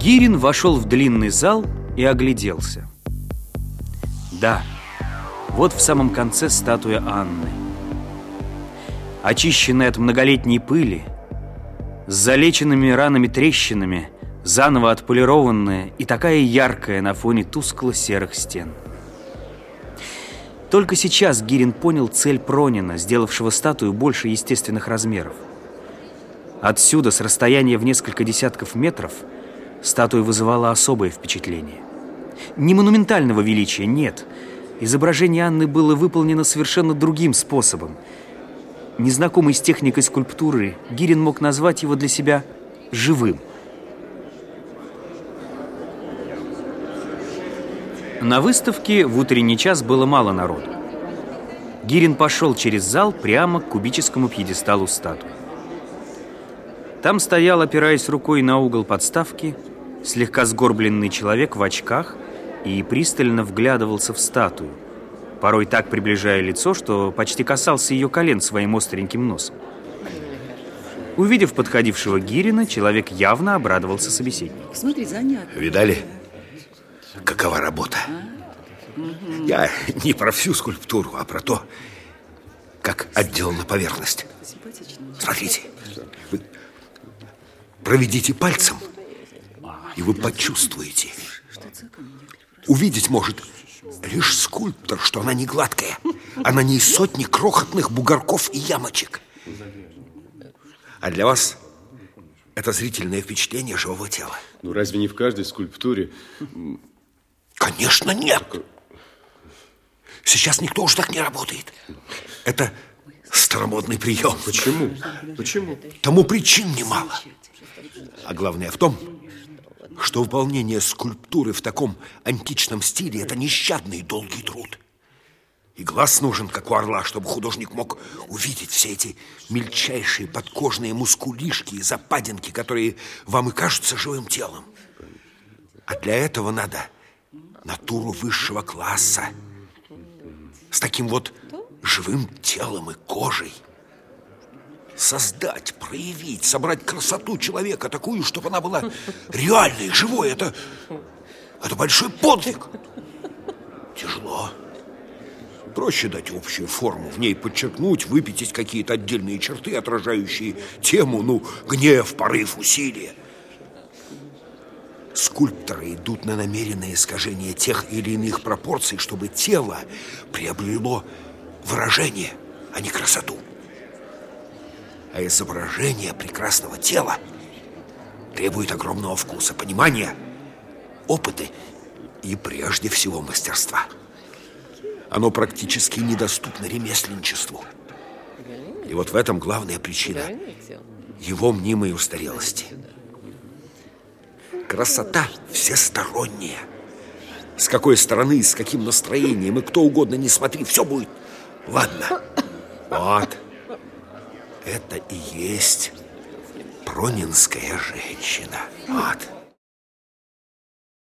Гирин вошел в длинный зал и огляделся. Да, вот в самом конце статуя Анны. Очищенная от многолетней пыли, с залеченными ранами-трещинами, заново отполированная и такая яркая на фоне тускло-серых стен. Только сейчас Гирин понял цель Пронина, сделавшего статую больше естественных размеров. Отсюда, с расстояния в несколько десятков метров, статуя вызывала особое впечатление. Не монументального величия, нет. Изображение Анны было выполнено совершенно другим способом. Незнакомый с техникой скульптуры, Гирин мог назвать его для себя живым. На выставке в утренний час было мало народу. Гирин пошел через зал прямо к кубическому пьедесталу статуи. Там стоял, опираясь рукой на угол подставки, слегка сгорбленный человек в очках и пристально вглядывался в статую, порой так приближая лицо, что почти касался ее колен своим остреньким носом. Увидев подходившего Гирина, человек явно обрадовался собеседнику. Смотри, занятно. Видали? Какова работа? Я не про всю скульптуру, а про то, как отделана поверхность. Смотрите, вы проведите пальцем, и вы почувствуете. Увидеть может лишь скульптор, что она не гладкая, а на ней сотни крохотных бугорков и ямочек. А для вас это зрительное впечатление живого тела. Ну, разве не в каждой скульптуре Конечно, нет. Сейчас никто уже так не работает. Это старомодный прием. Почему? Почему? Тому причин немало. А главное в том, что выполнение скульптуры в таком античном стиле – это нещадный долгий труд. И глаз нужен, как у орла, чтобы художник мог увидеть все эти мельчайшие подкожные мускулишки и западинки, которые вам и кажутся живым телом. А для этого надо натуру высшего класса с таким вот живым телом и кожей. Создать, проявить, собрать красоту человека такую, чтобы она была реальной, живой. Это, это большой подвиг. Тяжело. Проще дать общую форму, в ней подчеркнуть, выпятить какие-то отдельные черты, отражающие тему, ну, гнев, порыв, усилие. Скульпторы идут на намеренное искажение тех или иных пропорций, чтобы тело приобрело выражение, а не красоту. А изображение прекрасного тела требует огромного вкуса, понимания, опыта и прежде всего мастерства. Оно практически недоступно ремесленничеству. И вот в этом главная причина его мнимой устарелости. Красота всесторонняя. С какой стороны, с каким настроением, и кто угодно не смотри, все будет ладно. Вот. Это и есть пронинская женщина. Вот.